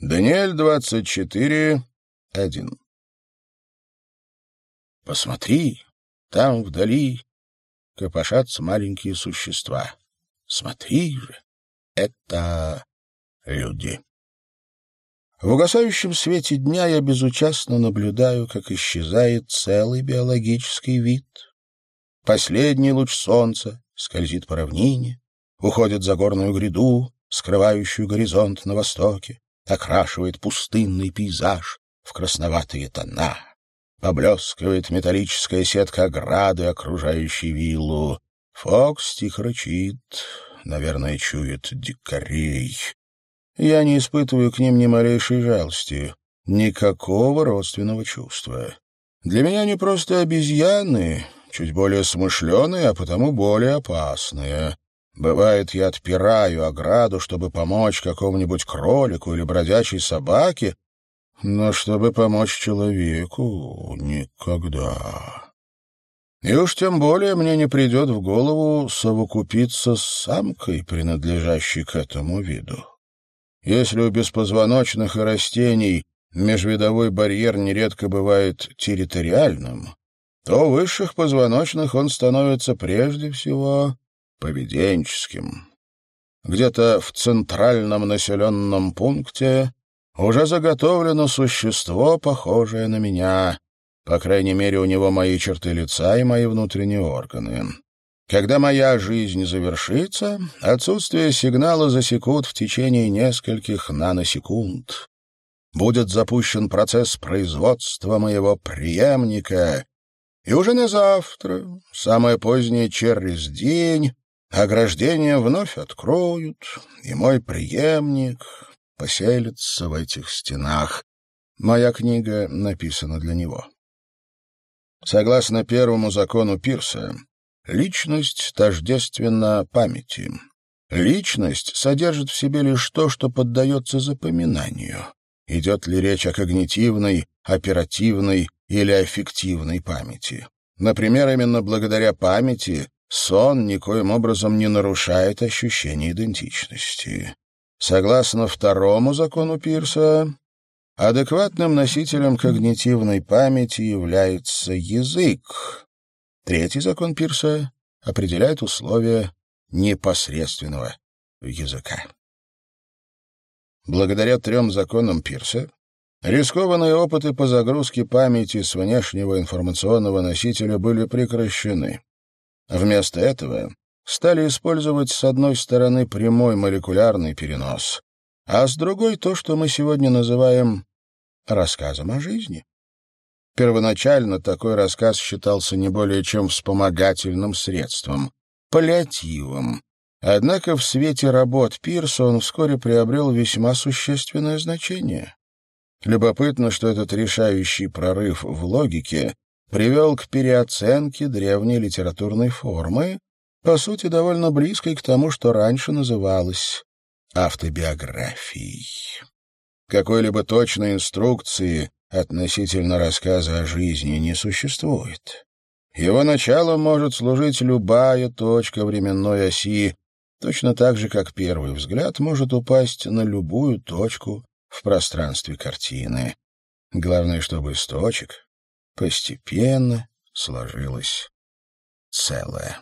Даниэль 24, 1. Посмотри, там вдали копошатся маленькие существа. Смотри же, это люди. В угасающем свете дня я безучастно наблюдаю, как исчезает целый биологический вид. Последний луч солнца скользит по равнине, уходит за горную гряду, скрывающую горизонт на востоке окрашивает пустынный пейзаж в красноватые тона. Поблескивает металлическая сетка ограды, окружающей виллу. Фокс тихо рычит, наверное, чует дикарей. Я не испытываю к ним ни малейшей жалости, никакого родственного чувства. Для меня они просто обезьяны, чуть более смышленые, а потому более опасные. Бывает, я отпираю ограду, чтобы помочь какому-нибудь кролику или бродячей собаке, но чтобы помочь человеку — никогда. И уж тем более мне не придет в голову совокупиться с самкой, принадлежащей к этому виду. Если у беспозвоночных и растений межвидовой барьер нередко бывает территориальным, то у высших позвоночных он становится прежде всего поведенческим. Где-то в центральном населенном пункте уже заготовлено существо, похожее на меня. По крайней мере, у него мои черты лица и мои внутренние органы. Когда моя жизнь завершится, отсутствие сигнала засекут в течение нескольких наносекунд. Будет запущен процесс производства моего преемника, и уже на завтра, самое позднее через день, Ограждение вновь откроют, и мой преемник поселится в этих стенах. Моя книга написана для него. Согласно первому закону Пирса, личность тождественна памяти. Личность содержит в себе лишь то, что поддается запоминанию. Идет ли речь о когнитивной, оперативной или аффективной памяти. Например, именно благодаря памяти сон никоим образом не нарушает ощущение идентичности. Согласно второму закону Пирса, адекватным носителем когнитивной памяти является язык. Третий закон Пирса определяет условия непосредственного языка. Благодаря трем законам Пирса рискованные опыты по загрузке памяти с внешнего информационного носителя были прекращены. Вместо этого стали использовать с одной стороны прямой молекулярный перенос, а с другой то, что мы сегодня называем рассказом о жизни. Первоначально такой рассказ считался не более чем вспомогательным средством, паллиативом. Однако в свете работ Пирса он вскоре приобрел весьма существенное значение. Любопытно, что этот решающий прорыв в логике привел к переоценке древней литературной формы, по сути, довольно близкой к тому, что раньше называлось автобиографией. Какой-либо точной инструкции относительно рассказа о жизни не существует. Его началом может служить любая точка временной оси, точно так же, как первый взгляд может упасть на любую точку в пространстве картины. Главное, чтобы из точек постепенно сложилось целое.